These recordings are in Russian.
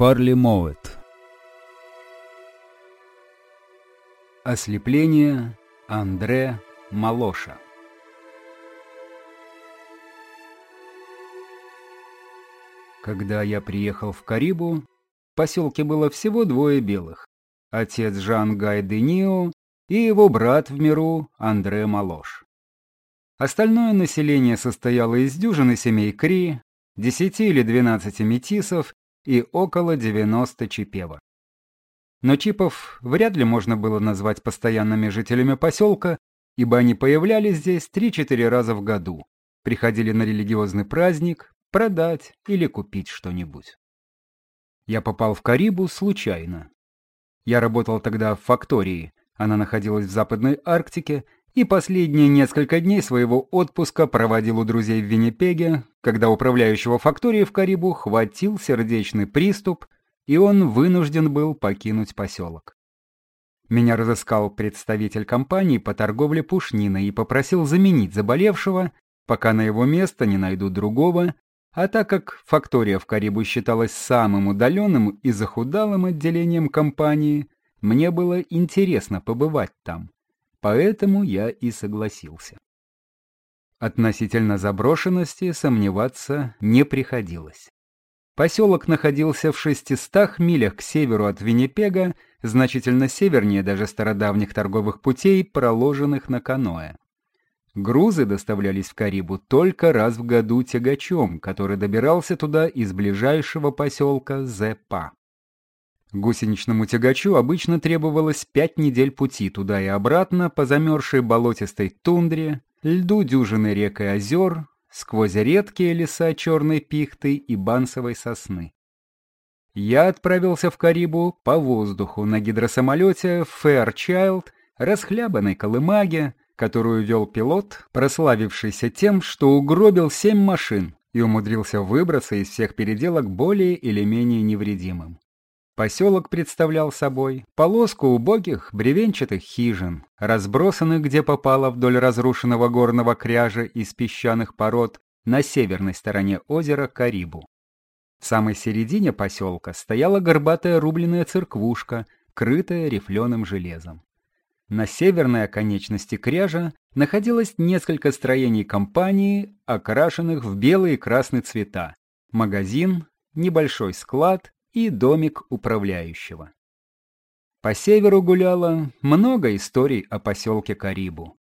Фарли Моуэт Ослепление Андре Малоша Когда я приехал в Карибу, в поселке было всего двое белых. Отец Жан Гай Денио и его брат в миру Андре Малош. Остальное население состояло из дюжины семей Кри, десяти или двенадцати метисов и около 90 чипева. Но чипов вряд ли можно было назвать постоянными жителями поселка, ибо они появлялись здесь 3-4 раза в году, приходили на религиозный праздник, продать или купить что-нибудь. Я попал в Карибу случайно. Я работал тогда в фактории, она находилась в Западной Арктике, и последние несколько дней своего отпуска проводил у друзей в Виннипеге, когда управляющего фактории в Карибу хватил сердечный приступ, и он вынужден был покинуть поселок. Меня разыскал представитель компании по торговле пушниной и попросил заменить заболевшего, пока на его место не найдут другого, а так как фактория в Карибу считалась самым удаленным и захудалым отделением компании, мне было интересно побывать там. Поэтому я и согласился. Относительно заброшенности сомневаться не приходилось. Поселок находился в 600 милях к северу от Виннипега, значительно севернее даже стародавних торговых путей, проложенных на каноэ. Грузы доставлялись в Карибу только раз в году тягачом, который добирался туда из ближайшего поселка Зепа. Гусеничному тягачу обычно требовалось пять недель пути туда и обратно по замерзшей болотистой тундре, льду дюжины рек и озер, сквозь редкие леса черной пихты и бансовой сосны. Я отправился в Карибу по воздуху на гидросамолете Fairchild, расхлябанной колымаге, которую вел пилот, прославившийся тем, что угробил семь машин и умудрился выбраться из всех переделок более или менее невредимым. Поселок представлял собой полоску убогих бревенчатых хижин, разбросанных где попало вдоль разрушенного горного кряжа из песчаных пород на северной стороне озера Карибу. В самой середине поселка стояла горбатая рубленная церквушка, крытая рифленым железом. На северной оконечности кряжа находилось несколько строений компании, окрашенных в белый и красный цвета, магазин, небольшой склад и домик управляющего. По северу гуляло много историй о поселке Карибу.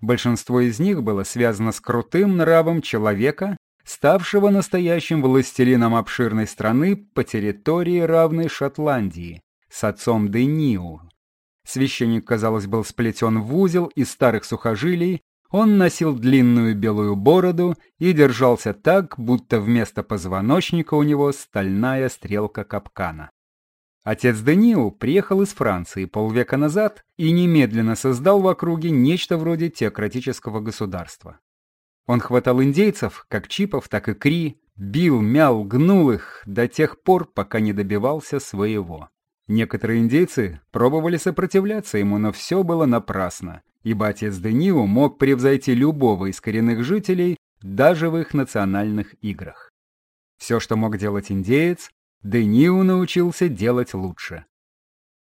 Большинство из них было связано с крутым нравом человека, ставшего настоящим властелином обширной страны по территории равной Шотландии, с отцом Дениу, Священник, казалось, был сплетен в узел из старых сухожилий, он носил длинную белую бороду и держался так, будто вместо позвоночника у него стальная стрелка капкана. Отец Даниил приехал из Франции полвека назад и немедленно создал в округе нечто вроде теократического государства. Он хватал индейцев, как чипов, так и кри, бил, мял, гнул их до тех пор, пока не добивался своего. Некоторые индейцы пробовали сопротивляться ему, но все было напрасно, ибо отец Дениу мог превзойти любого из коренных жителей даже в их национальных играх. Все, что мог делать индеец, Дениу научился делать лучше.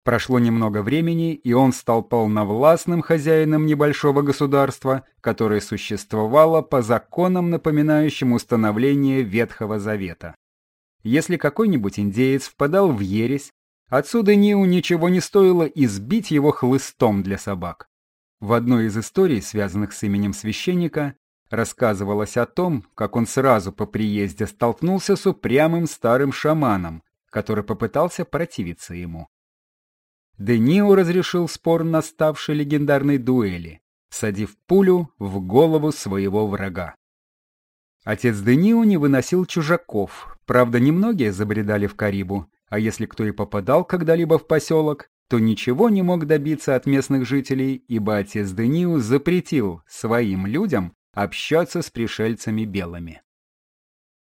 Прошло немного времени, и он стал полновластным хозяином небольшого государства, которое существовало по законам, напоминающим установление Ветхого Завета. Если какой-нибудь индеец впадал в ересь, Отсюда Ниу ничего не стоило избить его хлыстом для собак. В одной из историй, связанных с именем священника, рассказывалось о том, как он сразу по приезде столкнулся с упрямым старым шаманом, который попытался противиться ему. Денио разрешил спор на ставшей легендарной дуэли, садив пулю в голову своего врага. Отец Денио не выносил чужаков, правда, немногие забредали в Карибу, а если кто и попадал когда-либо в поселок, то ничего не мог добиться от местных жителей, ибо отец Дениу запретил своим людям общаться с пришельцами белыми.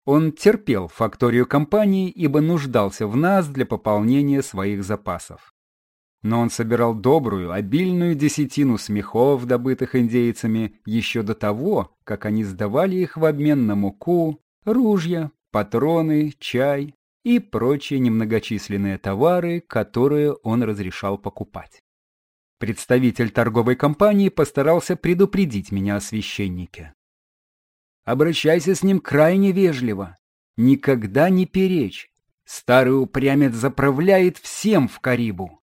Он терпел факторию компании, ибо нуждался в нас для пополнения своих запасов. Но он собирал добрую, обильную десятину смехов, добытых индейцами, еще до того, как они сдавали их в обмен на муку, ружья, патроны, чай и прочие немногочисленные товары, которые он разрешал покупать. Представитель торговой компании постарался предупредить меня о священнике. «Обращайся с ним крайне вежливо. Никогда не перечь. Старый упрямец заправляет всем в Карибу».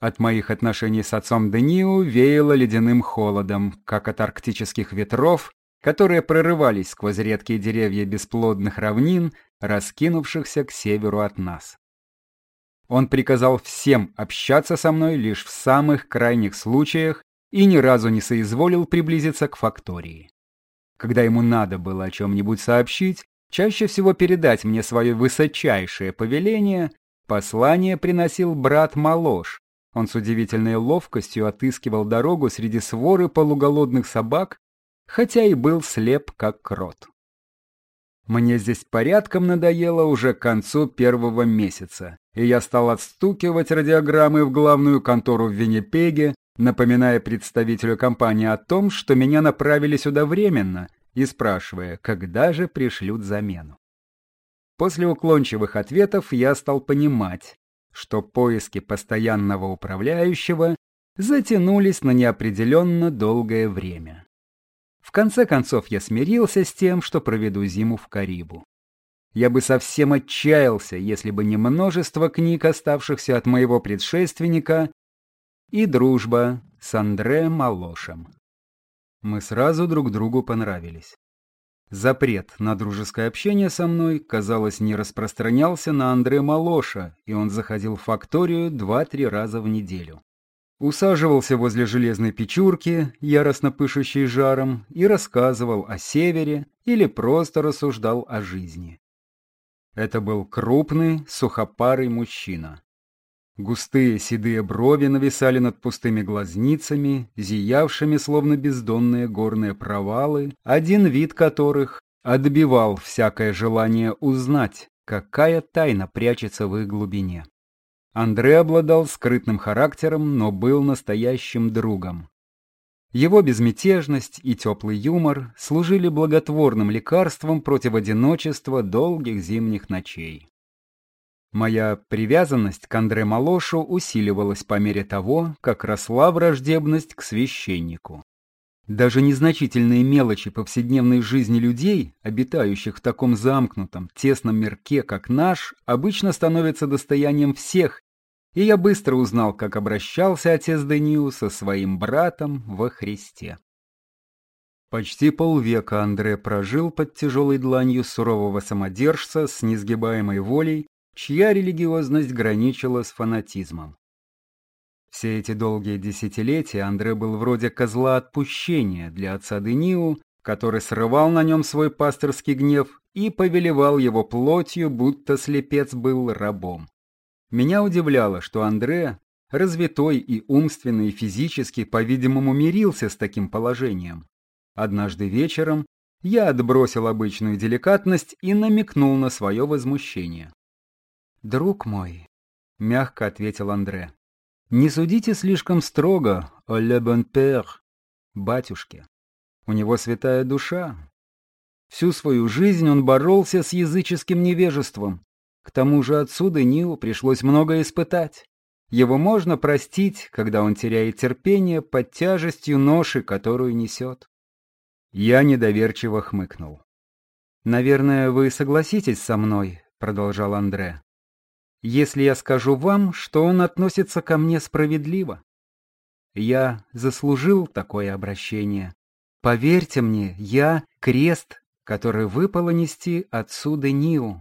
От моих отношений с отцом Дениу веяло ледяным холодом, как от арктических ветров, которые прорывались сквозь редкие деревья бесплодных равнин, раскинувшихся к северу от нас. Он приказал всем общаться со мной лишь в самых крайних случаях и ни разу не соизволил приблизиться к фактории. Когда ему надо было о чем-нибудь сообщить, чаще всего передать мне свое высочайшее повеление, послание приносил брат Малош. Он с удивительной ловкостью отыскивал дорогу среди своры полуголодных собак, хотя и был слеп как крот. Мне здесь порядком надоело уже к концу первого месяца, и я стал отстукивать радиограммы в главную контору в Виннипеге, напоминая представителю компании о том, что меня направили сюда временно, и спрашивая, когда же пришлют замену. После уклончивых ответов я стал понимать, что поиски постоянного управляющего затянулись на неопределенно долгое время. В конце концов я смирился с тем, что проведу зиму в Карибу. Я бы совсем отчаялся, если бы не множество книг, оставшихся от моего предшественника, и дружба с Андре Малошем. Мы сразу друг другу понравились. Запрет на дружеское общение со мной, казалось, не распространялся на Андре Малоша, и он заходил в факторию два-три раза в неделю усаживался возле железной печурки, яростно пышущей жаром, и рассказывал о севере или просто рассуждал о жизни. Это был крупный, сухопарый мужчина. Густые седые брови нависали над пустыми глазницами, зиявшими словно бездонные горные провалы, один вид которых отбивал всякое желание узнать, какая тайна прячется в их глубине. Андре обладал скрытным характером, но был настоящим другом. Его безмятежность и теплый юмор служили благотворным лекарством против одиночества долгих зимних ночей. Моя привязанность к Андре Малошу усиливалась по мере того, как росла враждебность к священнику. Даже незначительные мелочи повседневной жизни людей, обитающих в таком замкнутом, тесном мирке, как наш, обычно становятся достоянием всех, и я быстро узнал, как обращался отец Даниил со своим братом во Христе. Почти полвека Андре прожил под тяжелой дланью сурового самодержца с несгибаемой волей, чья религиозность граничила с фанатизмом. Все эти долгие десятилетия Андре был вроде козла отпущения для отца Дениу, который срывал на нем свой пасторский гнев и повелевал его плотью, будто слепец был рабом. Меня удивляло, что Андре, развитой и умственный, и физически, по-видимому, мирился с таким положением. Однажды вечером я отбросил обычную деликатность и намекнул на свое возмущение. «Друг мой», — мягко ответил Андре, не судите слишком строго о «le bon père», батюшке. У него святая душа. Всю свою жизнь он боролся с языческим невежеством. К тому же отсюда Нилу пришлось много испытать. Его можно простить, когда он теряет терпение под тяжестью ноши, которую несет. Я недоверчиво хмыкнул. «Наверное, вы согласитесь со мной», — продолжал Андре если я скажу вам, что он относится ко мне справедливо. Я заслужил такое обращение. Поверьте мне, я — крест, который выпало нести отсюда Ниу.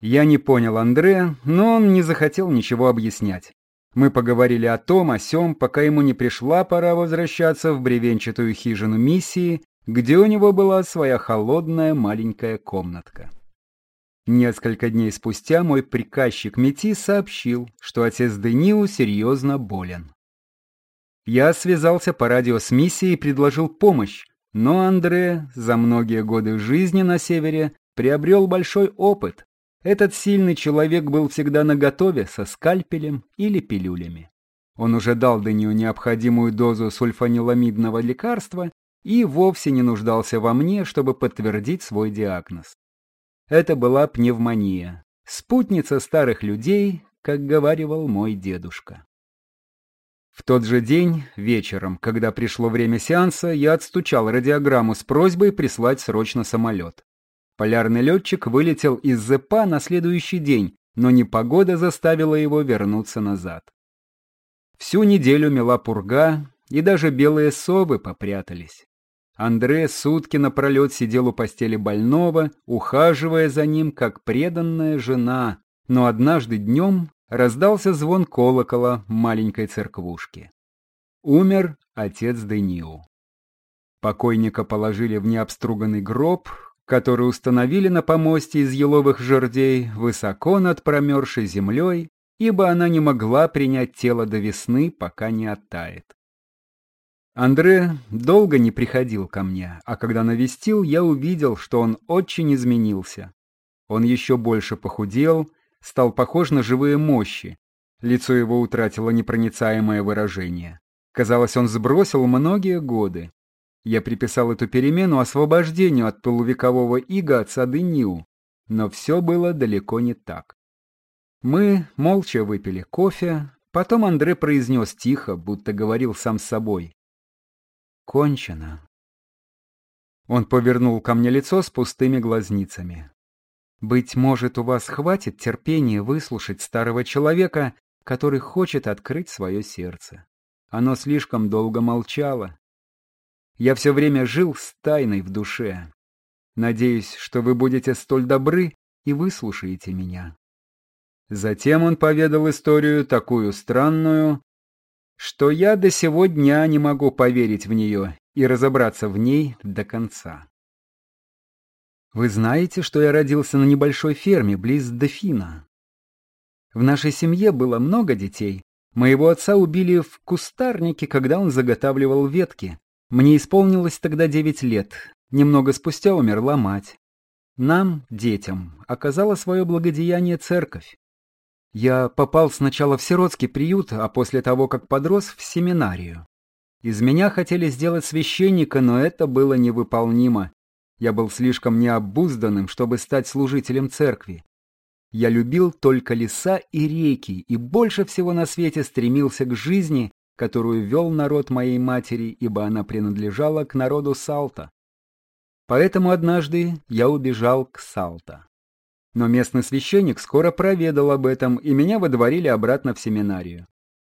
Я не понял Андре, но он не захотел ничего объяснять. Мы поговорили о том, о сём, пока ему не пришла пора возвращаться в бревенчатую хижину миссии, где у него была своя холодная маленькая комнатка. Несколько дней спустя мой приказчик Мети сообщил, что отец Дениу серьезно болен. Я связался по радио с миссией и предложил помощь, но Андре за многие годы жизни на севере приобрел большой опыт. Этот сильный человек был всегда наготове со скальпелем или пилюлями. Он уже дал Данию необходимую дозу сульфаниламидного лекарства и вовсе не нуждался во мне, чтобы подтвердить свой диагноз. Это была пневмония, спутница старых людей, как говаривал мой дедушка. В тот же день, вечером, когда пришло время сеанса, я отстучал радиограмму с просьбой прислать срочно самолет. Полярный летчик вылетел из ЗПА на следующий день, но непогода заставила его вернуться назад. Всю неделю мела пурга, и даже белые совы попрятались. Андре сутки напролет сидел у постели больного, ухаживая за ним, как преданная жена, но однажды днем раздался звон колокола маленькой церквушки. Умер отец Дениу. Покойника положили в необструганный гроб, который установили на помосте из еловых жердей высоко над промерзшей землей, ибо она не могла принять тело до весны, пока не оттает. Андре долго не приходил ко мне, а когда навестил, я увидел, что он очень изменился. Он еще больше похудел, стал похож на живые мощи. Лицо его утратило непроницаемое выражение. Казалось, он сбросил многие годы. Я приписал эту перемену освобождению от полувекового ига отца Денью, но все было далеко не так. Мы молча выпили кофе, потом Андре произнес тихо, будто говорил сам с собой. «Кончено». Он повернул ко мне лицо с пустыми глазницами. Быть может, у вас хватит терпения выслушать старого человека, который хочет открыть свое сердце. Оно слишком долго молчало. Я все время жил с тайной в душе. Надеюсь, что вы будете столь добры и выслушаете меня. Затем он поведал историю такую странную, что я до сего дня не могу поверить в нее и разобраться в ней до конца. Вы знаете, что я родился на небольшой ферме близ Дефина. В нашей семье было много детей. Моего отца убили в кустарнике, когда он заготавливал ветки. Мне исполнилось тогда девять лет. Немного спустя умерла мать. Нам, детям, оказала свое благодеяние церковь. Я попал сначала в сиротский приют, а после того, как подрос, в семинарию. Из меня хотели сделать священника, но это было невыполнимо. Я был слишком необузданным, чтобы стать служителем церкви. Я любил только леса и реки и больше всего на свете стремился к жизни, которую вел народ моей матери, ибо она принадлежала к народу Салта. Поэтому однажды я убежал к Салта. Но местный священник скоро проведал об этом, и меня выдворили обратно в семинарию.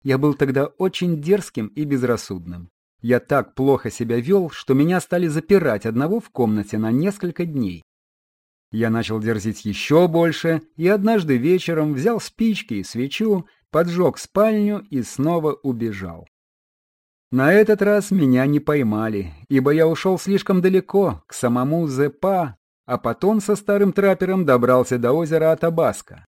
Я был тогда очень дерзким и безрассудным. Я так плохо себя вел, что меня стали запирать одного в комнате на несколько дней. Я начал дерзить еще больше, и однажды вечером взял спички и свечу, поджег спальню и снова убежал. На этот раз меня не поймали, ибо я ушел слишком далеко, к самому Зепа, а потом со старым траппером добрался до озера Атабаска.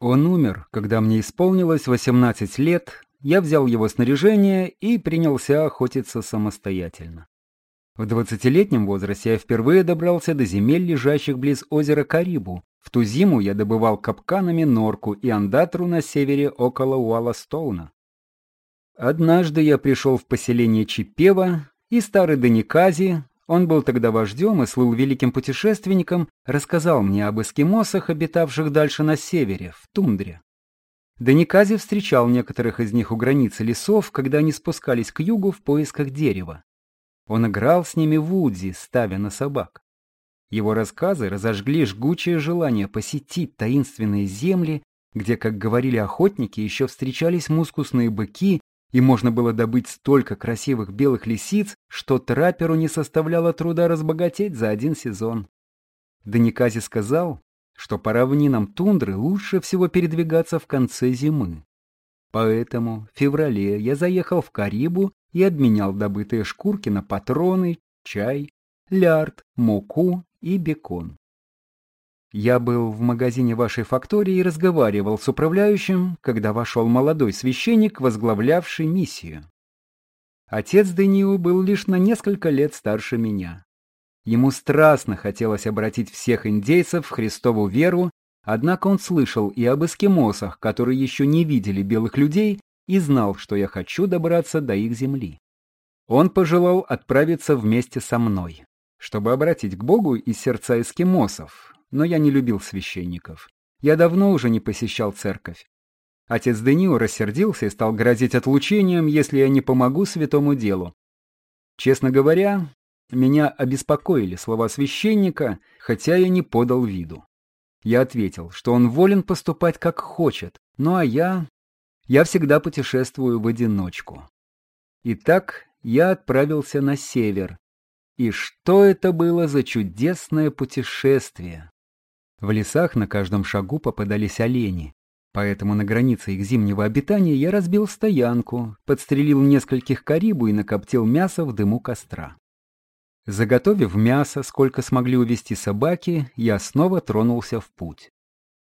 Он умер, когда мне исполнилось 18 лет, я взял его снаряжение и принялся охотиться самостоятельно. В двадцатилетнем возрасте я впервые добрался до земель, лежащих близ озера Карибу. В ту зиму я добывал капканами норку и андатру на севере около Уаластоуна. Однажды я пришел в поселение Чипева, и старый Даникази, он был тогда вождем и слыл великим путешественником, рассказал мне об эскимосах, обитавших дальше на севере, в тундре. Даникази встречал некоторых из них у границы лесов, когда они спускались к югу в поисках дерева. Он играл с ними в Удзи, ставя на собак. Его рассказы разожгли жгучее желание посетить таинственные земли, где, как говорили охотники, еще встречались мускусные быки, и можно было добыть столько красивых белых лисиц, что трапперу не составляло труда разбогатеть за один сезон. Даникази сказал, что по равнинам тундры лучше всего передвигаться в конце зимы. Поэтому в феврале я заехал в Карибу и обменял добытые шкурки на патроны, чай, лярд, муку и бекон. Я был в магазине вашей фактории и разговаривал с управляющим, когда вошел молодой священник, возглавлявший миссию. Отец Дениу был лишь на несколько лет старше меня. Ему страстно хотелось обратить всех индейцев в Христову веру, однако он слышал и об эскимосах, которые еще не видели белых людей, и знал, что я хочу добраться до их земли. Он пожелал отправиться вместе со мной, чтобы обратить к Богу из сердца эскимосов, но я не любил священников. Я давно уже не посещал церковь. Отец Денио рассердился и стал грозить отлучением, если я не помогу святому делу. Честно говоря, меня обеспокоили слова священника, хотя я не подал виду. Я ответил, что он волен поступать как хочет, ну а я... Я всегда путешествую в одиночку. Итак, я отправился на север. И что это было за чудесное путешествие? В лесах на каждом шагу попадались олени. Поэтому на границе их зимнего обитания я разбил стоянку, подстрелил нескольких карибу и накоптил мясо в дыму костра. Заготовив мясо, сколько смогли увести собаки, я снова тронулся в путь.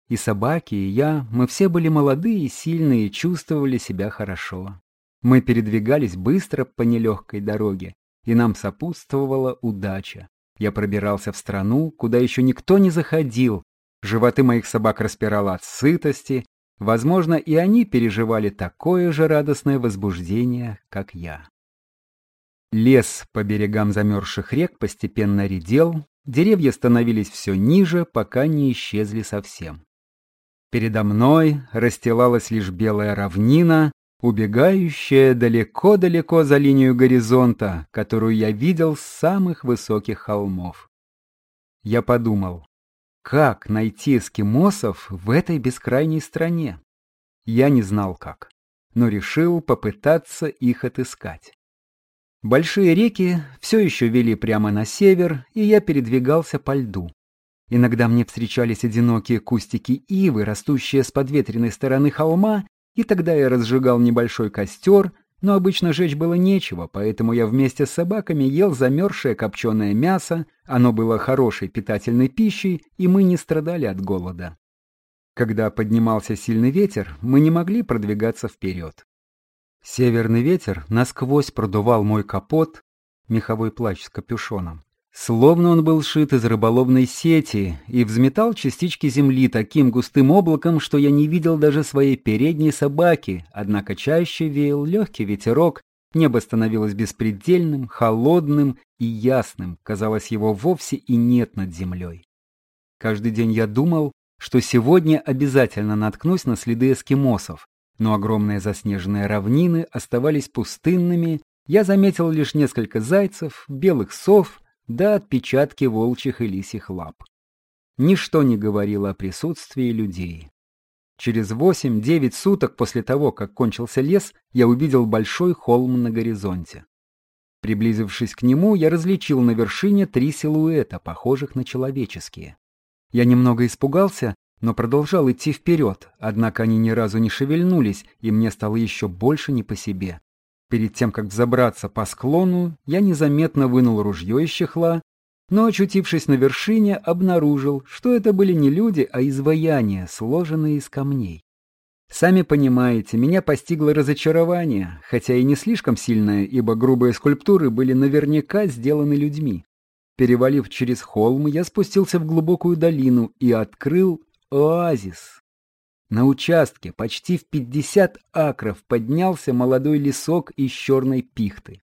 И собаки, и я, мы все были молодые и сильные и чувствовали себя хорошо. Мы передвигались быстро по нелегкой дороге, и нам сопутствовала удача. Я пробирался в страну, куда еще никто не заходил. Животы моих собак распирало от сытости. Возможно, и они переживали такое же радостное возбуждение, как я. Лес по берегам замерзших рек постепенно редел, деревья становились все ниже, пока не исчезли совсем. Передо мной расстилалась лишь белая равнина, убегающая далеко-далеко за линию горизонта, которую я видел с самых высоких холмов. Я подумал, как найти эскимосов в этой бескрайней стране? Я не знал как, но решил попытаться их отыскать. Большие реки все еще вели прямо на север, и я передвигался по льду. Иногда мне встречались одинокие кустики ивы, растущие с подветренной стороны холма, и тогда я разжигал небольшой костер, но обычно жечь было нечего, поэтому я вместе с собаками ел замерзшее копченое мясо, оно было хорошей питательной пищей, и мы не страдали от голода. Когда поднимался сильный ветер, мы не могли продвигаться вперед. Северный ветер насквозь продувал мой капот, меховой плащ с капюшоном. Словно он был сшит из рыболовной сети и взметал частички земли таким густым облаком, что я не видел даже своей передней собаки, однако чаще веял легкий ветерок, небо становилось беспредельным, холодным и ясным, казалось, его вовсе и нет над землей. Каждый день я думал, что сегодня обязательно наткнусь на следы эскимосов, но огромные заснеженные равнины оставались пустынными, я заметил лишь несколько зайцев, белых сов, да отпечатки волчьих и лисьих лап. Ничто не говорило о присутствии людей. Через восемь-девять суток после того, как кончился лес, я увидел большой холм на горизонте. Приблизившись к нему, я различил на вершине три силуэта, похожих на человеческие. Я немного испугался, но продолжал идти вперед, однако они ни разу не шевельнулись, и мне стало еще больше не по себе. Перед тем, как взобраться по склону, я незаметно вынул ружье из чехла, но, очутившись на вершине, обнаружил, что это были не люди, а изваяния, сложенные из камней. Сами понимаете, меня постигло разочарование, хотя и не слишком сильное, ибо грубые скульптуры были наверняка сделаны людьми. Перевалив через холм, я спустился в глубокую долину и открыл оазис. На участке почти в 50 акров поднялся молодой лесок из черной пихты.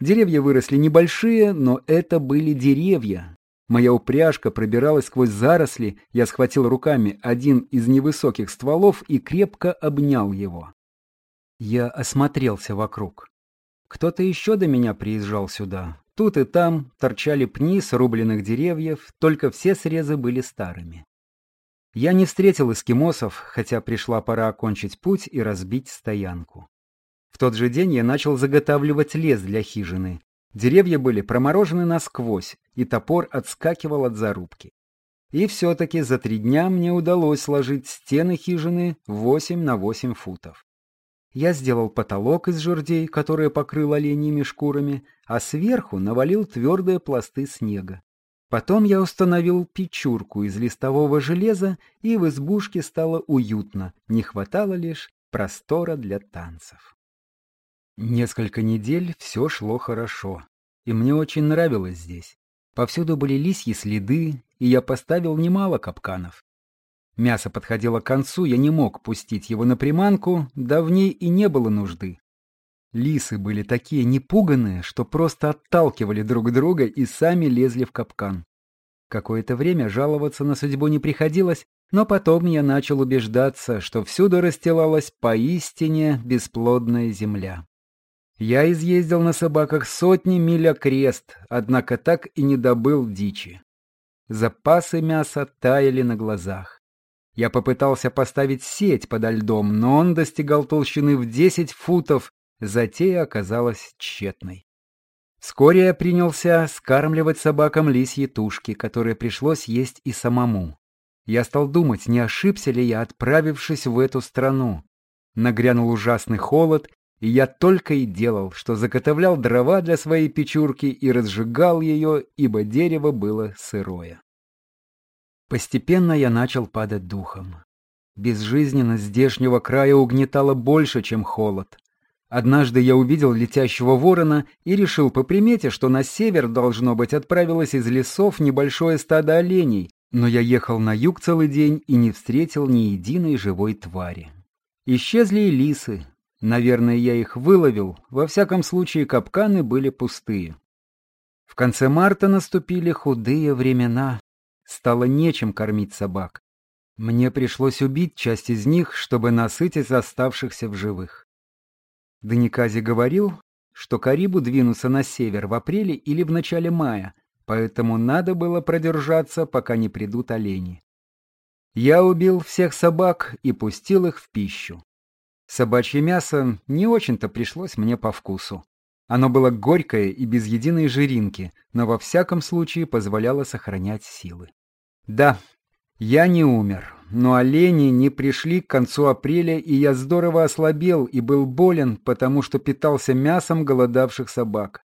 Деревья выросли небольшие, но это были деревья. Моя упряжка пробиралась сквозь заросли, я схватил руками один из невысоких стволов и крепко обнял его. Я осмотрелся вокруг. Кто-то еще до меня приезжал сюда. Тут и там торчали пни срубленных деревьев, только все срезы были старыми. Я не встретил эскимосов, хотя пришла пора окончить путь и разбить стоянку. В тот же день я начал заготавливать лес для хижины. Деревья были проморожены насквозь, и топор отскакивал от зарубки. И все-таки за три дня мне удалось сложить стены хижины 8 на 8 футов. Я сделал потолок из жердей, которые покрыл оленьими шкурами, а сверху навалил твердые пласты снега. Потом я установил печурку из листового железа, и в избушке стало уютно, не хватало лишь простора для танцев. Несколько недель все шло хорошо, и мне очень нравилось здесь. Повсюду были лисьи следы, и я поставил немало капканов. Мясо подходило к концу, я не мог пустить его на приманку, да в ней и не было нужды. Лисы были такие непуганные, что просто отталкивали друг друга и сами лезли в капкан. Какое-то время жаловаться на судьбу не приходилось, Но потом я начал убеждаться, что всюду расстилалась поистине бесплодная земля. Я изъездил на собаках сотни миль окрест, однако так и не добыл дичи. Запасы мяса таяли на глазах. Я попытался поставить сеть подо льдом, но он достигал толщины в 10 футов, затея оказалась тщетной. Вскоре я принялся скармливать собакам лисьи тушки, которые пришлось есть и самому. Я стал думать, не ошибся ли я, отправившись в эту страну. Нагрянул ужасный холод, и я только и делал, что заготовлял дрова для своей печурки и разжигал ее, ибо дерево было сырое. Постепенно я начал падать духом. Безжизненность здешнего края угнетала больше, чем холод. Однажды я увидел летящего ворона и решил по примете, что на север, должно быть, отправилось из лесов небольшое стадо оленей, но я ехал на юг целый день и не встретил ни единой живой твари. Исчезли и лисы. Наверное, я их выловил, во всяком случае капканы были пустые. В конце марта наступили худые времена. Стало нечем кормить собак. Мне пришлось убить часть из них, чтобы насытить оставшихся в живых. Даникази говорил, что Карибу двинутся на север в апреле или в начале мая, поэтому надо было продержаться, пока не придут олени. Я убил всех собак и пустил их в пищу. Собачье мясо не очень-то пришлось мне по вкусу. Оно было горькое и без единой жиринки, но во всяком случае позволяло сохранять силы. Да, я не умер, но олени не пришли к концу апреля, и я здорово ослабел и был болен, потому что питался мясом голодавших собак.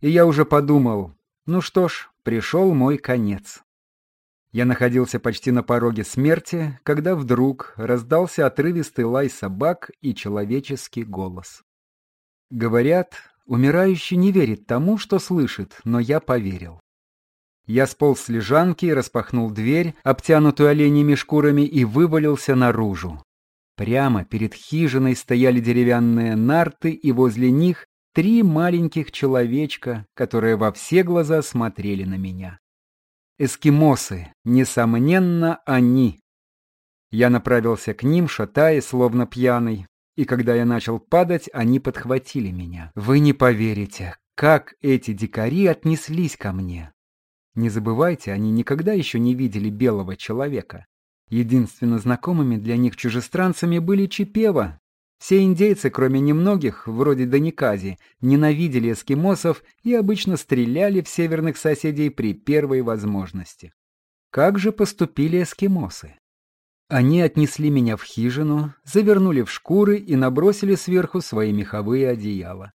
И я уже подумал, ну что ж, пришел мой конец. Я находился почти на пороге смерти, когда вдруг раздался отрывистый лай собак и человеческий голос. Говорят, умирающий не верит тому, что слышит, но я поверил. Я сполз с лежанки, распахнул дверь, обтянутую оленями шкурами, и вывалился наружу. Прямо перед хижиной стояли деревянные нарты, и возле них три маленьких человечка, которые во все глаза смотрели на меня. Эскимосы, несомненно, они. Я направился к ним, шатаясь, словно пьяный, и когда я начал падать, они подхватили меня. Вы не поверите, как эти дикари отнеслись ко мне. Не забывайте, они никогда еще не видели белого человека. Единственно знакомыми для них чужестранцами были Чипева. Все индейцы, кроме немногих, вроде Даникази, ненавидели эскимосов и обычно стреляли в северных соседей при первой возможности. Как же поступили эскимосы? Они отнесли меня в хижину, завернули в шкуры и набросили сверху свои меховые одеяла.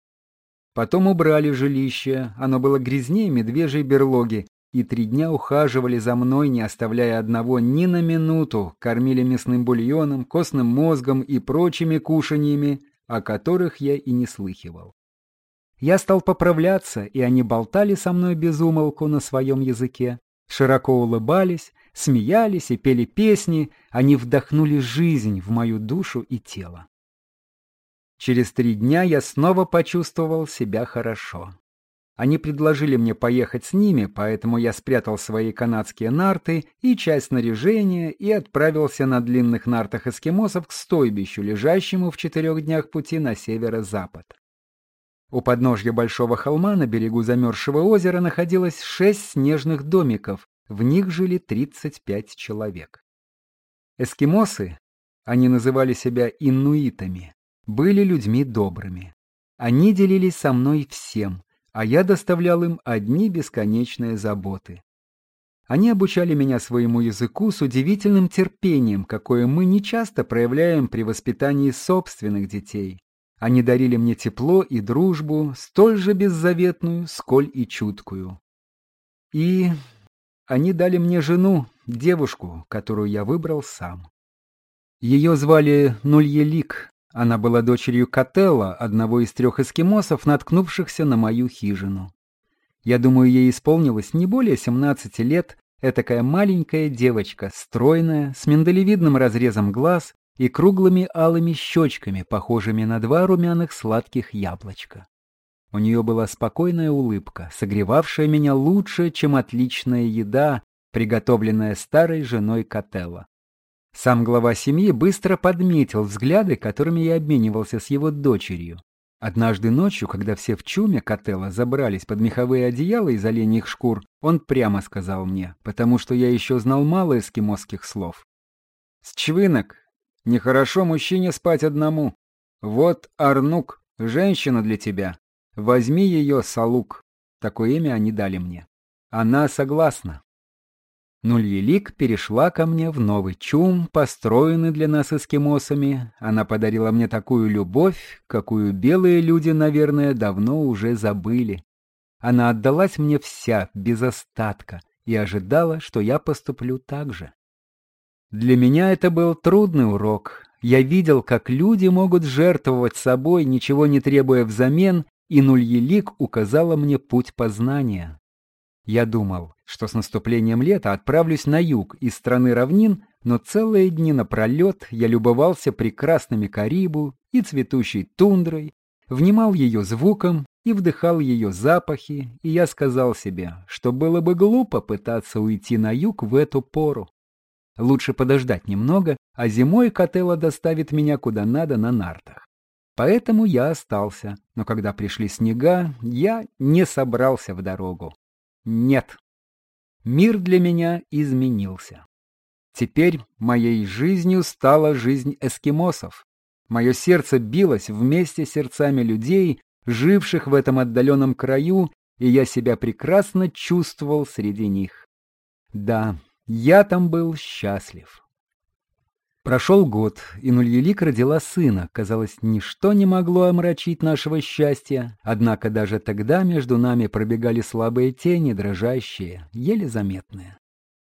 Потом убрали жилище, оно было грязнее медвежьей берлоги, и три дня ухаживали за мной, не оставляя одного ни на минуту, кормили мясным бульоном, костным мозгом и прочими кушаньями, о которых я и не слыхивал. Я стал поправляться, и они болтали со мной без умолку на своем языке, широко улыбались, смеялись и пели песни, они вдохнули жизнь в мою душу и тело. Через три дня я снова почувствовал себя хорошо. Они предложили мне поехать с ними, поэтому я спрятал свои канадские нарты и часть снаряжения и отправился на длинных нартах эскимосов к стойбищу, лежащему в четырех днях пути на северо-запад. У подножья большого холма на берегу замерзшего озера находилось шесть снежных домиков, в них жили 35 человек. Эскимосы, они называли себя инуитами, были людьми добрыми. Они делились со мной всем, а я доставлял им одни бесконечные заботы. Они обучали меня своему языку с удивительным терпением, какое мы нечасто проявляем при воспитании собственных детей. Они дарили мне тепло и дружбу, столь же беззаветную, сколь и чуткую. И они дали мне жену, девушку, которую я выбрал сам. Ее звали Нульелик, она была дочерью Котелла, одного из трех эскимосов, наткнувшихся на мою хижину. Я думаю, ей исполнилось не более 17 лет, этакая маленькая девочка, стройная, с миндалевидным разрезом глаз и круглыми алыми щечками, похожими на два румяных сладких яблочка. У нее была спокойная улыбка, согревавшая меня лучше, чем отличная еда, приготовленная старой женой Котелла. Сам глава семьи быстро подметил взгляды, которыми я обменивался с его дочерью. Однажды ночью, когда все в чуме Котела забрались под меховые одеяла из оленьих шкур, он прямо сказал мне, потому что я еще знал мало эскимосских слов. «Счвынок, нехорошо мужчине спать одному. Вот Арнук, женщина для тебя. Возьми ее, Салук». Такое имя они дали мне. Она согласна. Нульелик перешла ко мне в новый чум, построенный для нас эскимосами. Она подарила мне такую любовь, какую белые люди, наверное, давно уже забыли. Она отдалась мне вся, без остатка, и ожидала, что я поступлю так же. Для меня это был трудный урок. Я видел, как люди могут жертвовать собой, ничего не требуя взамен, и Нульелик указала мне путь познания. Я думал, что с наступлением лета отправлюсь на юг из страны равнин, но целые дни напролет я любовался прекрасными Карибу и цветущей тундрой, внимал ее звуком и вдыхал ее запахи, и я сказал себе, что было бы глупо пытаться уйти на юг в эту пору. Лучше подождать немного, а зимой Котелло доставит меня куда надо на нартах. Поэтому я остался, но когда пришли снега, я не собрался в дорогу. Нет. Мир для меня изменился. Теперь моей жизнью стала жизнь эскимосов. Мое сердце билось вместе с сердцами людей, живших в этом отдаленном краю, и я себя прекрасно чувствовал среди них. Да, я там был счастлив. Прошел год, и Нульелик родила сына. Казалось, ничто не могло омрачить нашего счастья. Однако даже тогда между нами пробегали слабые тени, дрожащие, еле заметные.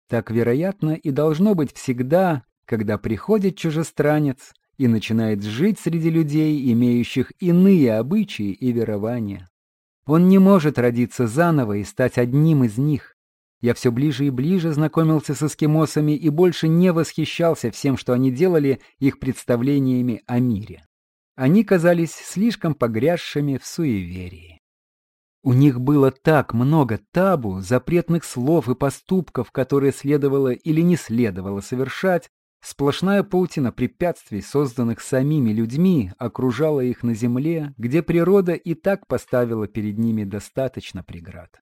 Так, вероятно, и должно быть всегда, когда приходит чужестранец и начинает жить среди людей, имеющих иные обычаи и верования. Он не может родиться заново и стать одним из них. Я все ближе и ближе знакомился с эскимосами и больше не восхищался всем, что они делали, их представлениями о мире. Они казались слишком погрязшими в суеверии. У них было так много табу, запретных слов и поступков, которые следовало или не следовало совершать, сплошная паутина препятствий, созданных самими людьми, окружала их на земле, где природа и так поставила перед ними достаточно преград.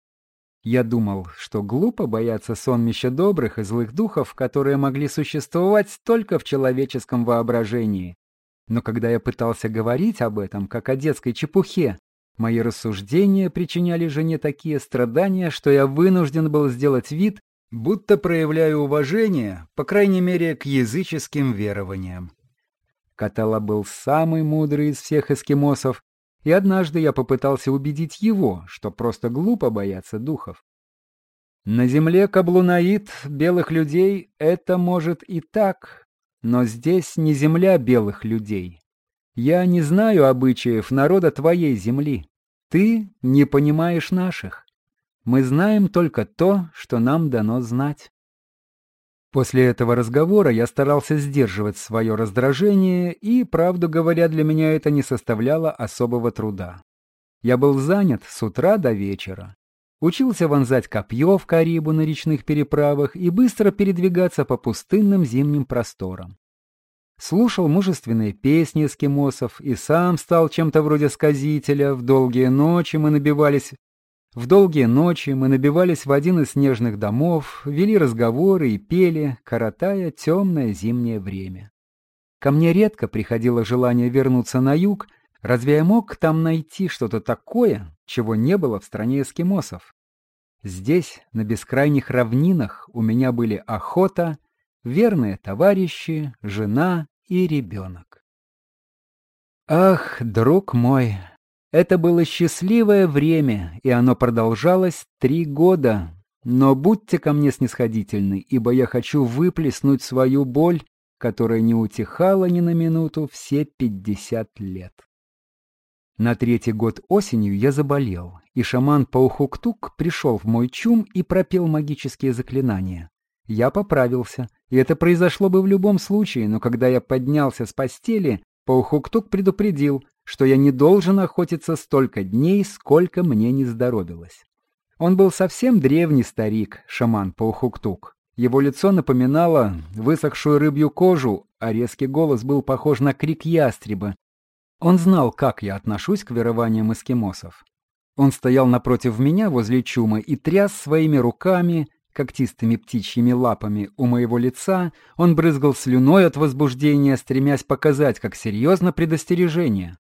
Я думал, что глупо бояться сонмища добрых и злых духов, которые могли существовать только в человеческом воображении. Но когда я пытался говорить об этом, как о детской чепухе, мои рассуждения причиняли жене такие страдания, что я вынужден был сделать вид, будто проявляю уважение, по крайней мере, к языческим верованиям. Катала был самый мудрый из всех эскимосов, и однажды я попытался убедить его, что просто глупо бояться духов. На земле Каблунаид белых людей это может и так, но здесь не земля белых людей. Я не знаю обычаев народа твоей земли. Ты не понимаешь наших. Мы знаем только то, что нам дано знать. После этого разговора я старался сдерживать свое раздражение, и, правду говоря, для меня это не составляло особого труда. Я был занят с утра до вечера. Учился вонзать копье в Карибу на речных переправах и быстро передвигаться по пустынным зимним просторам. Слушал мужественные песни эскимосов и сам стал чем-то вроде сказителя. В долгие ночи мы набивались в долгие ночи мы набивались в один из снежных домов, вели разговоры и пели, коротая темное зимнее время. Ко мне редко приходило желание вернуться на юг, разве я мог там найти что-то такое, чего не было в стране эскимосов? Здесь, на бескрайних равнинах, у меня были охота, верные товарищи, жена и ребенок. Ах, друг мой, это было счастливое время, и оно продолжалось три года. Но будьте ко мне снисходительны, ибо я хочу выплеснуть свою боль, которая не утихала ни на минуту все пятьдесят лет. На третий год осенью я заболел, и шаман Паухуктук пришел в мой чум и пропел магические заклинания. Я поправился, и это произошло бы в любом случае, но когда я поднялся с постели, Паухуктук предупредил, что я не должен охотиться столько дней, сколько мне не здоровилось. Он был совсем древний старик, шаман Паухуктук. Его лицо напоминало высохшую рыбью кожу, а резкий голос был похож на крик ястреба. Он знал, как я отношусь к верованиям эскимосов. Он стоял напротив меня возле чумы и тряс своими руками, когтистыми птичьими лапами у моего лица, он брызгал слюной от возбуждения, стремясь показать, как серьезно предостережение.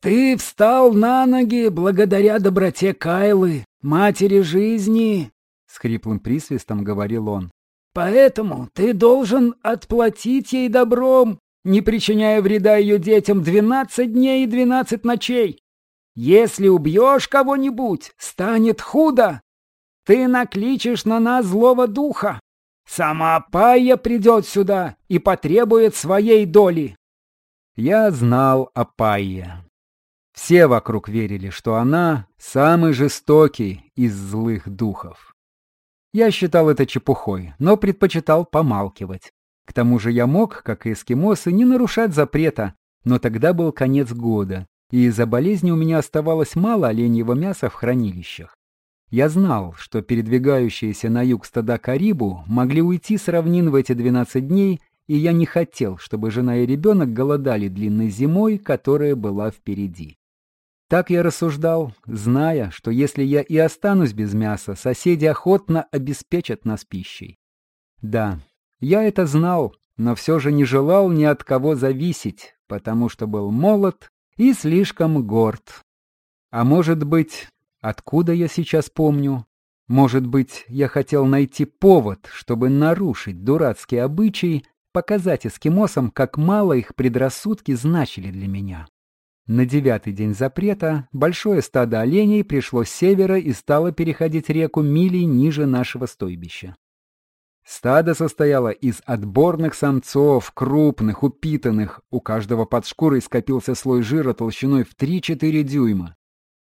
«Ты встал на ноги благодаря доброте Кайлы, матери жизни!» — с хриплым присвистом говорил он. «Поэтому ты должен отплатить ей добром, не причиняя вреда ее детям двенадцать дней и двенадцать ночей. Если убьешь кого-нибудь, станет худо, ты накличешь на нас злого духа. Сама Пайя придет сюда и потребует своей доли. Я знал о Пайе. Все вокруг верили, что она самый жестокий из злых духов. Я считал это чепухой, но предпочитал помалкивать. К тому же я мог, как и эскимосы, не нарушать запрета, но тогда был конец года, и из-за болезни у меня оставалось мало оленьего мяса в хранилищах. Я знал, что передвигающиеся на юг стада Карибу могли уйти с равнин в эти 12 дней, и я не хотел, чтобы жена и ребенок голодали длинной зимой, которая была впереди. Так я рассуждал, зная, что если я и останусь без мяса, соседи охотно обеспечат нас пищей. Да, я это знал, но все же не желал ни от кого зависеть, потому что был молод и слишком горд. А может быть, Откуда я сейчас помню? Может быть, я хотел найти повод, чтобы нарушить дурацкий обычай, показать эскимосам, как мало их предрассудки значили для меня. На девятый день запрета большое стадо оленей пришло с севера и стало переходить реку мили ниже нашего стойбища. Стадо состояло из отборных самцов, крупных, упитанных, у каждого под шкурой скопился слой жира толщиной в 3-4 дюйма.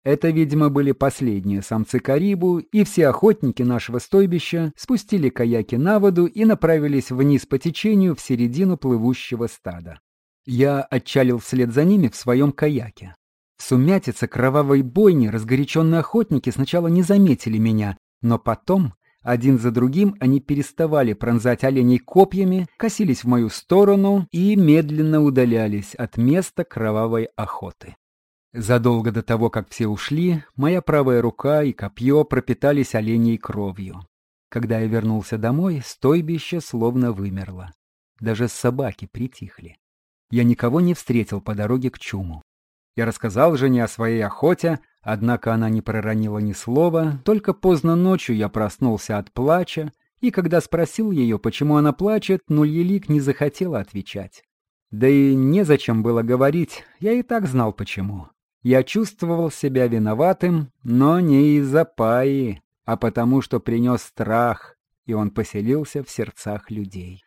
Это, видимо, были последние самцы Карибу, и все охотники нашего стойбища спустили каяки на воду и направились вниз по течению в середину плывущего стада. Я отчалил вслед за ними в своем каяке. В сумятице кровавой бойни разгоряченные охотники сначала не заметили меня, но потом, один за другим, они переставали пронзать оленей копьями, косились в мою сторону и медленно удалялись от места кровавой охоты. Задолго до того, как все ушли, моя правая рука и копье пропитались оленей кровью. Когда я вернулся домой, стойбище словно вымерло. Даже собаки притихли. Я никого не встретил по дороге к чуму. Я рассказал жене о своей охоте, однако она не проронила ни слова, только поздно ночью я проснулся от плача, и когда спросил ее, почему она плачет, Нульелик не захотела отвечать. Да и незачем было говорить, я и так знал почему. Я чувствовал себя виноватым, но не из-за паи, а потому что принес страх, и он поселился в сердцах людей.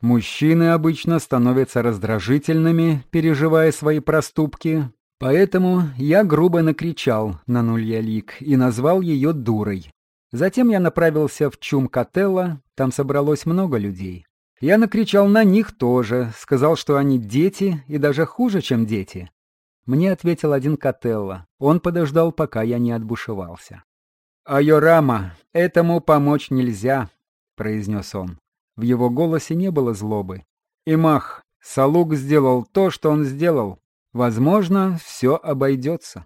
Мужчины обычно становятся раздражительными, переживая свои проступки, поэтому я грубо накричал на Нульялик и назвал ее дурой. Затем я направился в Чум-Котелло, там собралось много людей. Я накричал на них тоже, сказал, что они дети и даже хуже, чем дети. Мне ответил один Котелло. Он подождал, пока я не отбушевался. «Айорама, этому помочь нельзя», — произнес он. В его голосе не было злобы. «Имах, Салук сделал то, что он сделал. Возможно, все обойдется».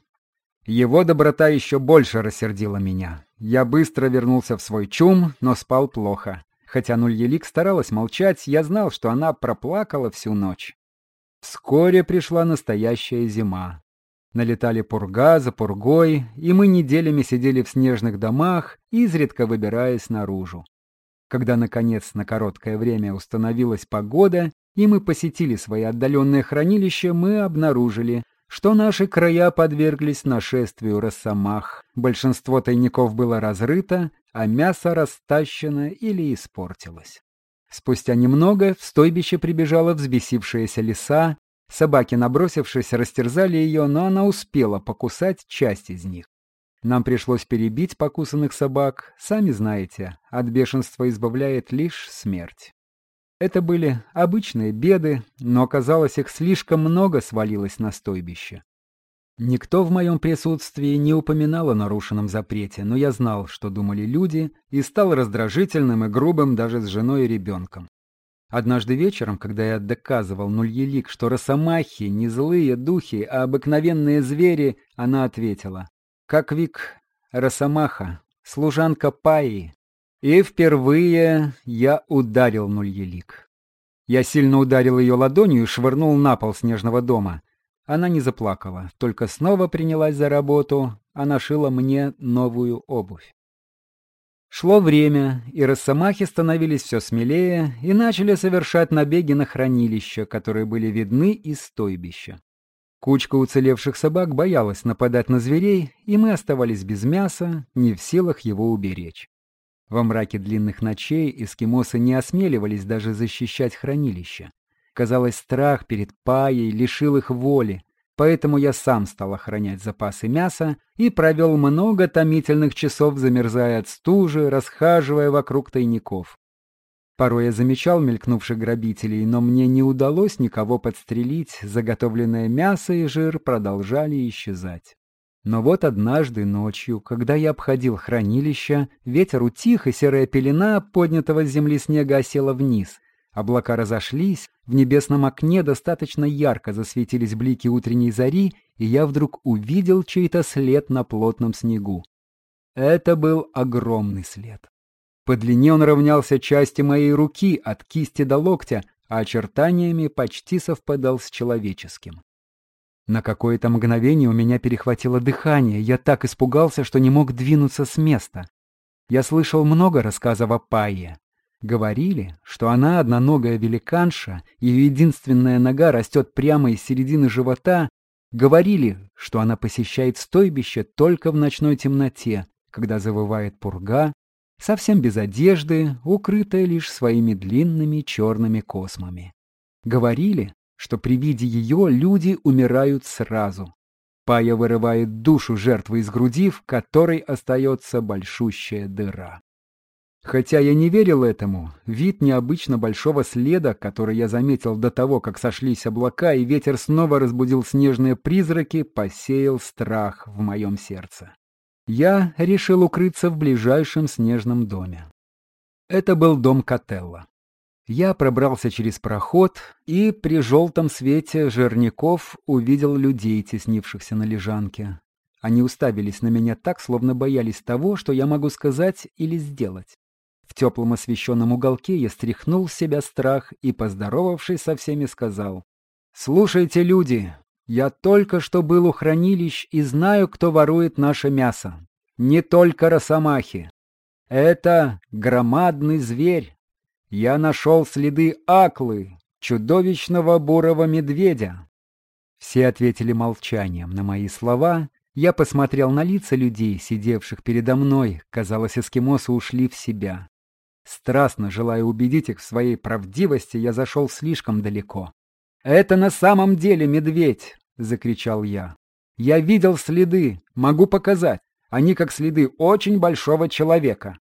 Его доброта еще больше рассердила меня. Я быстро вернулся в свой чум, но спал плохо. Хотя Нульелик старалась молчать, я знал, что она проплакала всю ночь. Вскоре пришла настоящая зима. Налетали пурга за пургой, и мы неделями сидели в снежных домах, изредка выбираясь наружу. Когда, наконец, на короткое время установилась погода, и мы посетили свои отдаленные хранилища, мы обнаружили, что наши края подверглись нашествию росомах. Большинство тайников было разрыто, а мясо растащено или испортилось. Спустя немного в стойбище прибежала взбесившаяся лиса. Собаки, набросившись, растерзали ее, но она успела покусать часть из них. Нам пришлось перебить покусанных собак. Сами знаете, от бешенства избавляет лишь смерть. Это были обычные беды, но, оказалось, их слишком много свалилось на стойбище. Никто в моем присутствии не упоминал о нарушенном запрете, но я знал, что думали люди, и стал раздражительным и грубым даже с женой и ребенком. Однажды вечером, когда я доказывал Нульелик, что росомахи не злые духи, а обыкновенные звери, она ответила. «Как Вик, росомаха, служанка Паи». И впервые я ударил Нульелик. Я сильно ударил ее ладонью и швырнул на пол снежного дома. Она не заплакала, только снова принялась за работу, она шила мне новую обувь. Шло время, и росомахи становились все смелее и начали совершать набеги на хранилища, которые были видны из стойбища. Кучка уцелевших собак боялась нападать на зверей, и мы оставались без мяса, не в силах его уберечь. Во мраке длинных ночей эскимосы не осмеливались даже защищать хранилище. Казалось, страх перед паей лишил их воли, поэтому я сам стал охранять запасы мяса и провел много томительных часов, замерзая от стужи, расхаживая вокруг тайников. Порой я замечал мелькнувших грабителей, но мне не удалось никого подстрелить, заготовленное мясо и жир продолжали исчезать. Но вот однажды ночью, когда я обходил хранилище, ветер утих, и серая пелена поднятого с земли снега осела вниз, Облака разошлись, в небесном окне достаточно ярко засветились блики утренней зари, и я вдруг увидел чей-то след на плотном снегу. Это был огромный след. По длине он равнялся части моей руки от кисти до локтя, а очертаниями почти совпадал с человеческим. На какое-то мгновение у меня перехватило дыхание, я так испугался, что не мог двинуться с места. Я слышал много рассказов о Пайе, Говорили, что она одноногая великанша, ее единственная нога растет прямо из середины живота. Говорили, что она посещает стойбище только в ночной темноте, когда завывает пурга, совсем без одежды, укрытая лишь своими длинными черными космами. Говорили, что при виде ее люди умирают сразу. Пая вырывает душу жертвы из груди, в которой остается большущая дыра. Хотя я не верил этому, вид необычно большого следа, который я заметил до того, как сошлись облака, и ветер снова разбудил снежные призраки, посеял страх в моем сердце. Я решил укрыться в ближайшем снежном доме. Это был дом Котелла. Я пробрался через проход и при желтом свете жирников увидел людей, теснившихся на лежанке. Они уставились на меня так, словно боялись того, что я могу сказать или сделать. В теплом освещенном уголке я стряхнул с себя страх и, поздоровавшись со всеми, сказал. «Слушайте, люди, я только что был у хранилищ и знаю, кто ворует наше мясо. Не только росомахи. Это громадный зверь. Я нашел следы аклы, чудовищного бурого медведя». Все ответили молчанием на мои слова. Я посмотрел на лица людей, сидевших передо мной. Казалось, эскимосы ушли в себя. Страстно желая убедить их в своей правдивости, я зашел слишком далеко. «Это на самом деле медведь!» — закричал я. «Я видел следы, могу показать. Они как следы очень большого человека».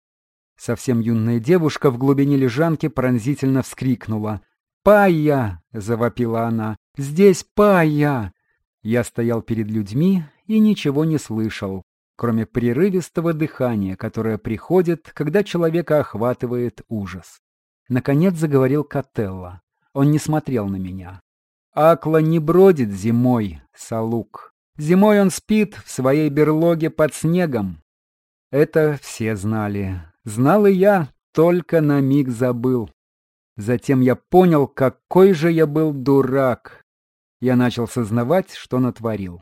Совсем юная девушка в глубине лежанки пронзительно вскрикнула. «Пая!» — завопила она. «Здесь Пая!» Я стоял перед людьми и ничего не слышал кроме прерывистого дыхания, которое приходит, когда человека охватывает ужас. Наконец заговорил Котелло. Он не смотрел на меня. «Акла не бродит зимой, Салук. Зимой он спит в своей берлоге под снегом». Это все знали. Знал и я, только на миг забыл. Затем я понял, какой же я был дурак. Я начал сознавать, что натворил.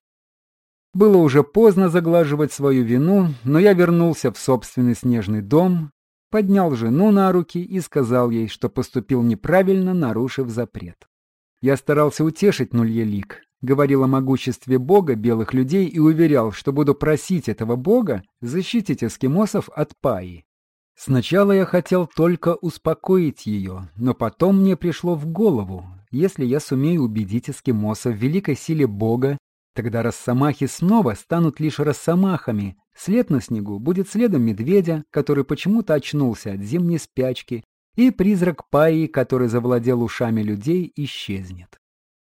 Было уже поздно заглаживать свою вину, но я вернулся в собственный снежный дом, поднял жену на руки и сказал ей, что поступил неправильно, нарушив запрет. Я старался утешить Нульелик, говорил о могуществе бога белых людей и уверял, что буду просить этого бога защитить эскимосов от Паи. Сначала я хотел только успокоить ее, но потом мне пришло в голову, если я сумею убедить эскимоса в великой силе бога Тогда росомахи снова станут лишь росомахами. След на снегу будет следом медведя, который почему-то очнулся от зимней спячки, и призрак Паи, который завладел ушами людей, исчезнет.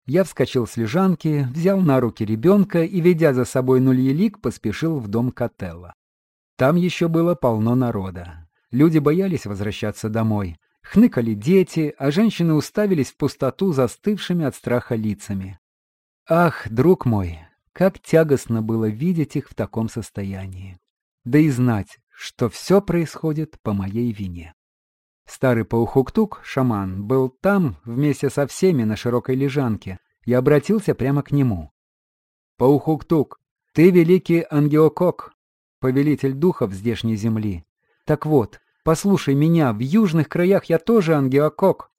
Я вскочил с лежанки, взял на руки ребенка и, ведя за собой нульелик, поспешил в дом Котелла. Там еще было полно народа. Люди боялись возвращаться домой. Хныкали дети, а женщины уставились в пустоту застывшими от страха лицами. Ах, друг мой, как тягостно было видеть их в таком состоянии. Да и знать, что все происходит по моей вине. Старый паухуктук, шаман, был там вместе со всеми на широкой лежанке. Я обратился прямо к нему. «Паухуктук, ты великий ангиокок, повелитель духов здешней земли. Так вот, послушай меня, в южных краях я тоже ангиокок.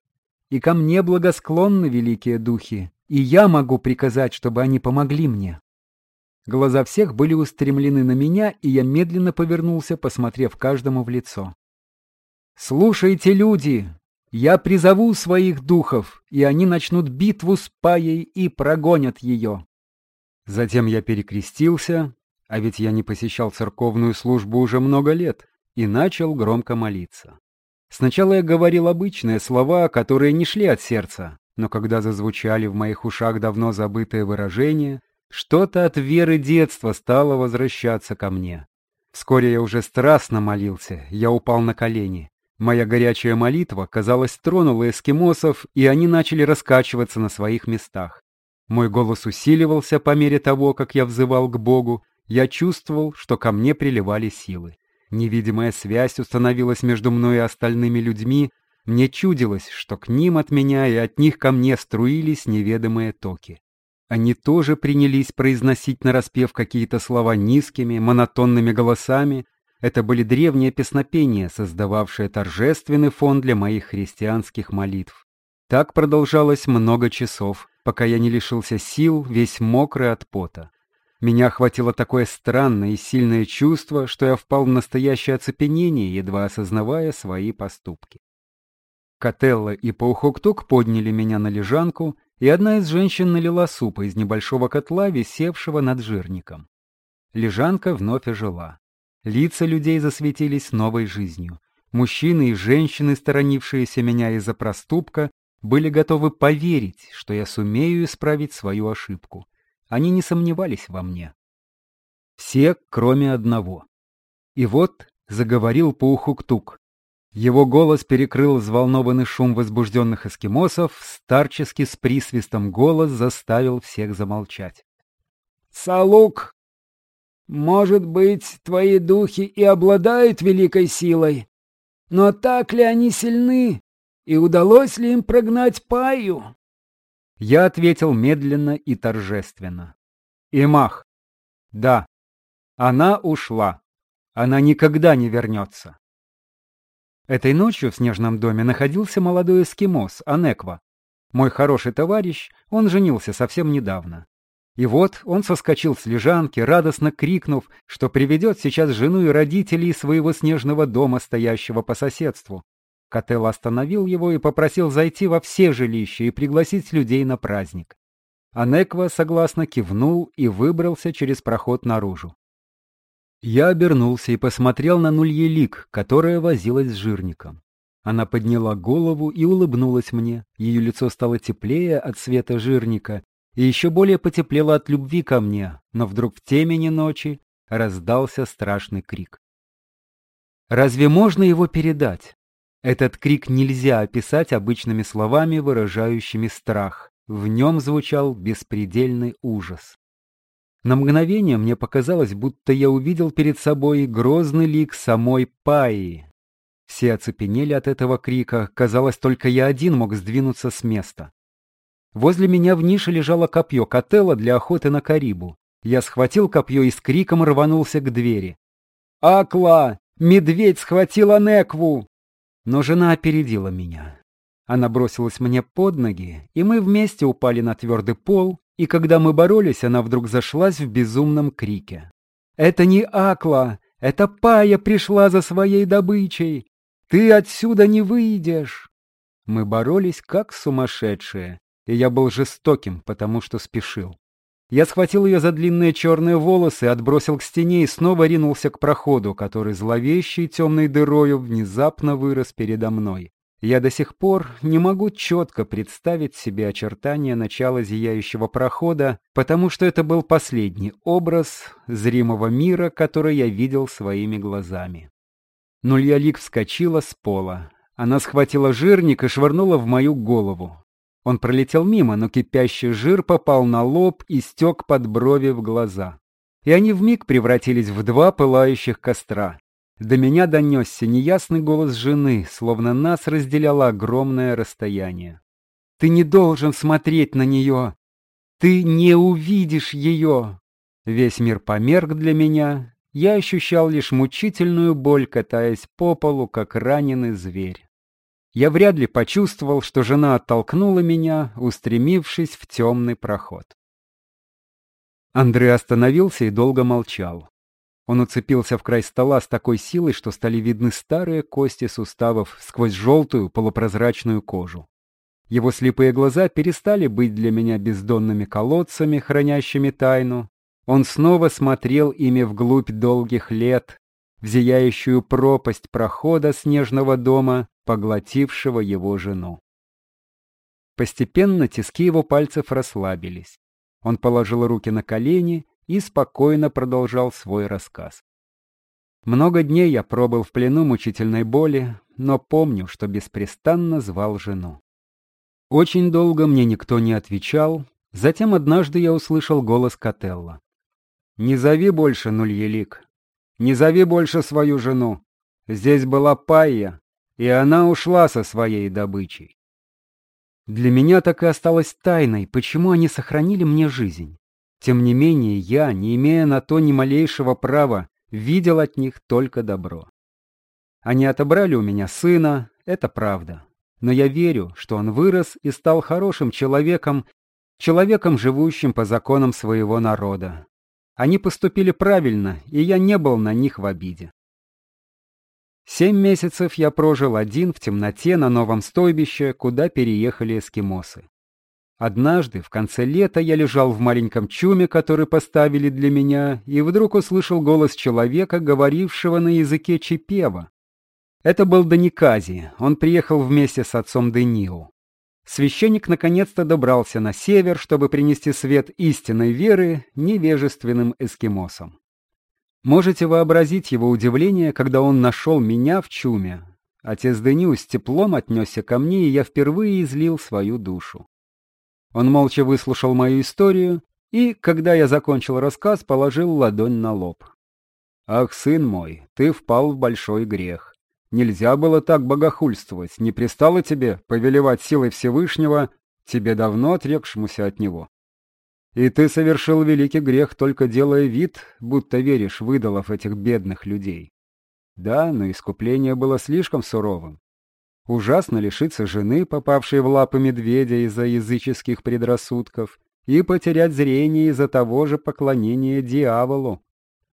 И ко мне благосклонны великие духи, и я могу приказать, чтобы они помогли мне». Глаза всех были устремлены на меня, и я медленно повернулся, посмотрев каждому в лицо. «Слушайте, люди! Я призову своих духов, и они начнут битву с Паей и прогонят ее!» Затем я перекрестился, а ведь я не посещал церковную службу уже много лет, и начал громко молиться. Сначала я говорил обычные слова, которые не шли от сердца, но когда зазвучали в моих ушах давно забытые выражения, что-то от веры детства стало возвращаться ко мне. Вскоре я уже страстно молился, я упал на колени. Моя горячая молитва, казалось, тронула эскимосов, и они начали раскачиваться на своих местах. Мой голос усиливался по мере того, как я взывал к Богу. Я чувствовал, что ко мне приливали силы. Невидимая связь установилась между мной и остальными людьми. Мне чудилось, что к ним от меня и от них ко мне струились неведомые токи. Они тоже принялись произносить нараспев какие-то слова низкими, монотонными голосами. Это были древние песнопения, создававшие торжественный фон для моих христианских молитв. Так продолжалось много часов, пока я не лишился сил, весь мокрый от пота. Меня охватило такое странное и сильное чувство, что я впал в настоящее оцепенение, едва осознавая свои поступки. Котелло и Паухоктук подняли меня на лежанку и одна из женщин налила супа из небольшого котла, висевшего над жирником. Лежанка вновь ожила. Лица людей засветились новой жизнью. Мужчины и женщины, сторонившиеся меня из-за проступка, были готовы поверить, что я сумею исправить свою ошибку. Они не сомневались во мне. Все, кроме одного. И вот заговорил Паухуктук. Его голос перекрыл взволнованный шум возбужденных эскимосов, старчески с присвистом голос заставил всех замолчать. «Салук, может быть, твои духи и обладают великой силой, но так ли они сильны, и удалось ли им прогнать Паю?» Я ответил медленно и торжественно. «Имах, да, она ушла, она никогда не вернется». Этой ночью в снежном доме находился молодой эскимос, Анеква. Мой хороший товарищ, он женился совсем недавно. И вот он соскочил с лежанки, радостно крикнув, что приведет сейчас жену и родителей своего снежного дома, стоящего по соседству. Котел остановил его и попросил зайти во все жилища и пригласить людей на праздник. Анеква согласно кивнул и выбрался через проход наружу. Я обернулся и посмотрел на Нульелик, которая возилась с жирником. Она подняла голову и улыбнулась мне. Ее лицо стало теплее от света жирника и еще более потеплело от любви ко мне, но вдруг в темени ночи раздался страшный крик. Разве можно его передать? Этот крик нельзя описать обычными словами, выражающими страх. В нем звучал беспредельный ужас. На мгновение мне показалось, будто я увидел перед собой грозный лик самой Паи. Все оцепенели от этого крика, казалось, только я один мог сдвинуться с места. Возле меня в нише лежало копье котела для охоты на карибу. Я схватил копье и с криком рванулся к двери. «Акла! Медведь схватил Анекву!» Но жена опередила меня. Она бросилась мне под ноги, и мы вместе упали на твердый пол, и когда мы боролись, она вдруг зашлась в безумном крике. «Это не Акла! Это Пая пришла за своей добычей! Ты отсюда не выйдешь!» Мы боролись как сумасшедшие, и я был жестоким, потому что спешил. Я схватил ее за длинные черные волосы, отбросил к стене и снова ринулся к проходу, который зловещей темной дырою внезапно вырос передо мной. Я до сих пор не могу четко представить себе очертания начала зияющего прохода, потому что это был последний образ зримого мира, который я видел своими глазами. Нульялик вскочила с пола. Она схватила жирник и швырнула в мою голову. Он пролетел мимо, но кипящий жир попал на лоб и стек под брови в глаза. И они вмиг превратились в два пылающих костра. До меня донесся неясный голос жены, словно нас разделяло огромное расстояние. «Ты не должен смотреть на нее! Ты не увидишь ее!» Весь мир померк для меня. Я ощущал лишь мучительную боль, катаясь по полу, как раненый зверь. Я вряд ли почувствовал, что жена оттолкнула меня, устремившись в темный проход. Андрей остановился и долго молчал. Он уцепился в край стола с такой силой, что стали видны старые кости суставов сквозь желтую полупрозрачную кожу. Его слепые глаза перестали быть для меня бездонными колодцами, хранящими тайну. Он снова смотрел ими вглубь долгих лет, в зияющую пропасть прохода снежного дома, поглотившего его жену. Постепенно тиски его пальцев расслабились. Он положил руки на колени и спокойно продолжал свой рассказ. Много дней я пробыл в плену мучительной боли, но помню, что беспрестанно звал жену. Очень долго мне никто не отвечал, затем однажды я услышал голос Котелла. «Не зови больше, Нульелик, не зови больше свою жену. Здесь была Пайя, и она ушла со своей добычей». Для меня так и осталось тайной, почему они сохранили мне жизнь. Тем не менее, я, не имея на то ни малейшего права, видел от них только добро. Они отобрали у меня сына, это правда. Но я верю, что он вырос и стал хорошим человеком, человеком, живущим по законам своего народа. Они поступили правильно, и я не был на них в обиде. Семь месяцев я прожил один в темноте на новом стойбище, куда переехали эскимосы. Однажды, в конце лета, я лежал в маленьком чуме, который поставили для меня, и вдруг услышал голос человека, говорившего на языке Чипева. Это был Даникази, он приехал вместе с отцом Денио. Священник наконец-то добрался на север, чтобы принести свет истинной веры невежественным эскимосам. Можете вообразить его удивление, когда он нашел меня в чуме. Отец Дениу с теплом отнесся ко мне, и я впервые излил свою душу. Он молча выслушал мою историю и, когда я закончил рассказ, положил ладонь на лоб. «Ах, сын мой, ты впал в большой грех. Нельзя было так богохульствовать, не пристало тебе повелевать силой Всевышнего, тебе давно отрекшемуся от него. И ты совершил великий грех, только делая вид, будто веришь в идолов этих бедных людей. Да, но искупление было слишком суровым. Ужасно лишиться жены, попавшей в лапы медведя из-за языческих предрассудков, и потерять зрение из-за того же поклонения дьяволу.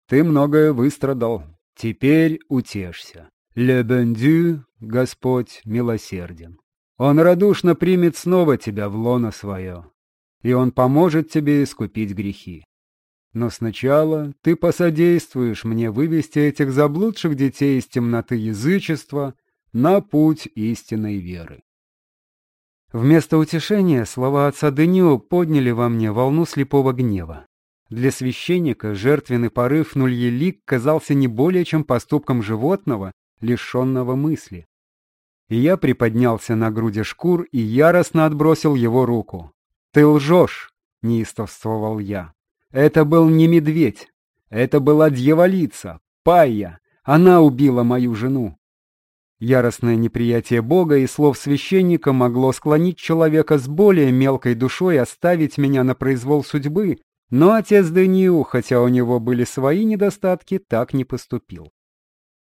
Ты многое выстрадал. Теперь утешься. Ле бендю, Господь милосерден. Он радушно примет снова тебя в лоно свое, и Он поможет тебе искупить грехи. Но сначала ты посодействуешь мне вывести этих заблудших детей из темноты язычества на путь истинной веры. Вместо утешения слова отца Денио подняли во мне волну слепого гнева. Для священника жертвенный порыв Нульелик казался не более чем поступком животного, лишенного мысли. И я приподнялся на груди шкур и яростно отбросил его руку. «Ты лжешь!» — неистовствовал я. «Это был не медведь. Это была дьяволица, Пайя. Она убила мою жену. Яростное неприятие Бога и слов священника могло склонить человека с более мелкой душой оставить меня на произвол судьбы, но отец Даниил, хотя у него были свои недостатки, так не поступил.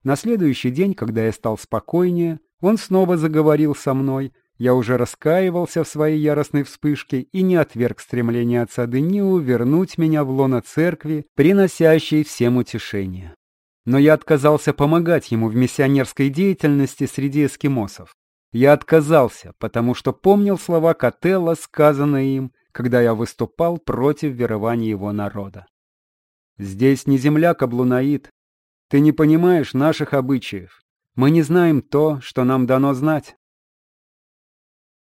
На следующий день, когда я стал спокойнее, он снова заговорил со мной, я уже раскаивался в своей яростной вспышке и не отверг стремление отца Дениу вернуть меня в лоно церкви, приносящей всем утешение но я отказался помогать ему в миссионерской деятельности среди эскимосов. Я отказался, потому что помнил слова Котелла, сказанные им, когда я выступал против верования его народа. «Здесь не земля Каблунаид. Ты не понимаешь наших обычаев. Мы не знаем то, что нам дано знать.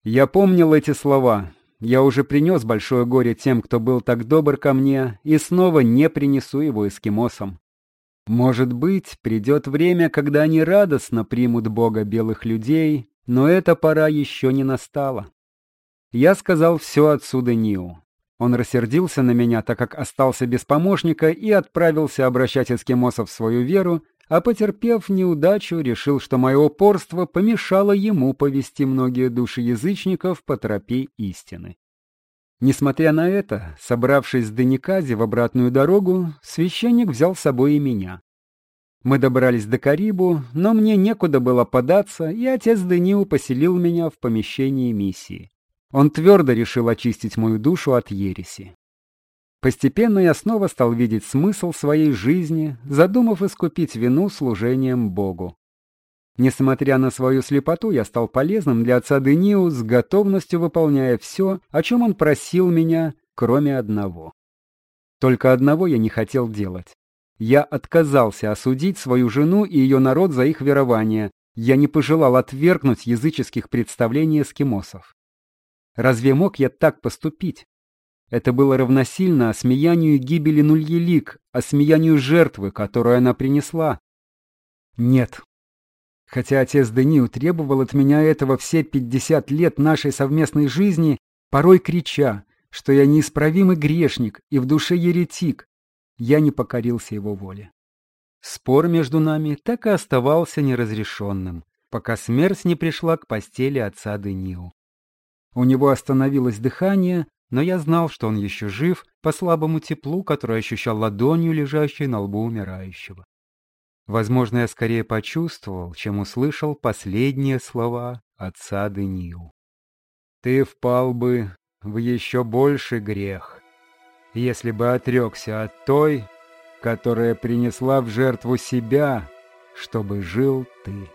Я помнил эти слова. Я уже принес большое горе тем, кто был так добр ко мне, и снова не принесу его эскимосам. Может быть, придет время, когда они радостно примут Бога белых людей, но эта пора еще не настала. Я сказал все отсюда Ниу. Он рассердился на меня, так как остался без помощника и отправился обращать эскимосов в свою веру, а потерпев неудачу, решил, что мое упорство помешало ему повести многие души язычников по тропе истины. Несмотря на это, собравшись с Даникази в обратную дорогу, священник взял с собой и меня. Мы добрались до Карибу, но мне некуда было податься, и отец Даниил поселил меня в помещении миссии. Он твердо решил очистить мою душу от ереси. Постепенно я снова стал видеть смысл своей жизни, задумав искупить вину служением Богу. Несмотря на свою слепоту, я стал полезным для отца Дениу, с готовностью выполняя все, о чем он просил меня, кроме одного. Только одного я не хотел делать. Я отказался осудить свою жену и ее народ за их верование. Я не пожелал отвергнуть языческих представлений эскимосов. Разве мог я так поступить? Это было равносильно осмеянию гибели Нульелик, осмеянию жертвы, которую она принесла. Нет. Хотя отец Даниил требовал от меня этого все пятьдесят лет нашей совместной жизни, порой крича, что я неисправимый грешник и в душе еретик, я не покорился его воле. Спор между нами так и оставался неразрешенным, пока смерть не пришла к постели отца Даниил. У него остановилось дыхание, но я знал, что он еще жив по слабому теплу, которое ощущал ладонью, лежащей на лбу умирающего. Возможно, я скорее почувствовал, чем услышал последние слова отца Даниил. «Ты впал бы в еще больший грех, если бы отрекся от той, которая принесла в жертву себя, чтобы жил ты».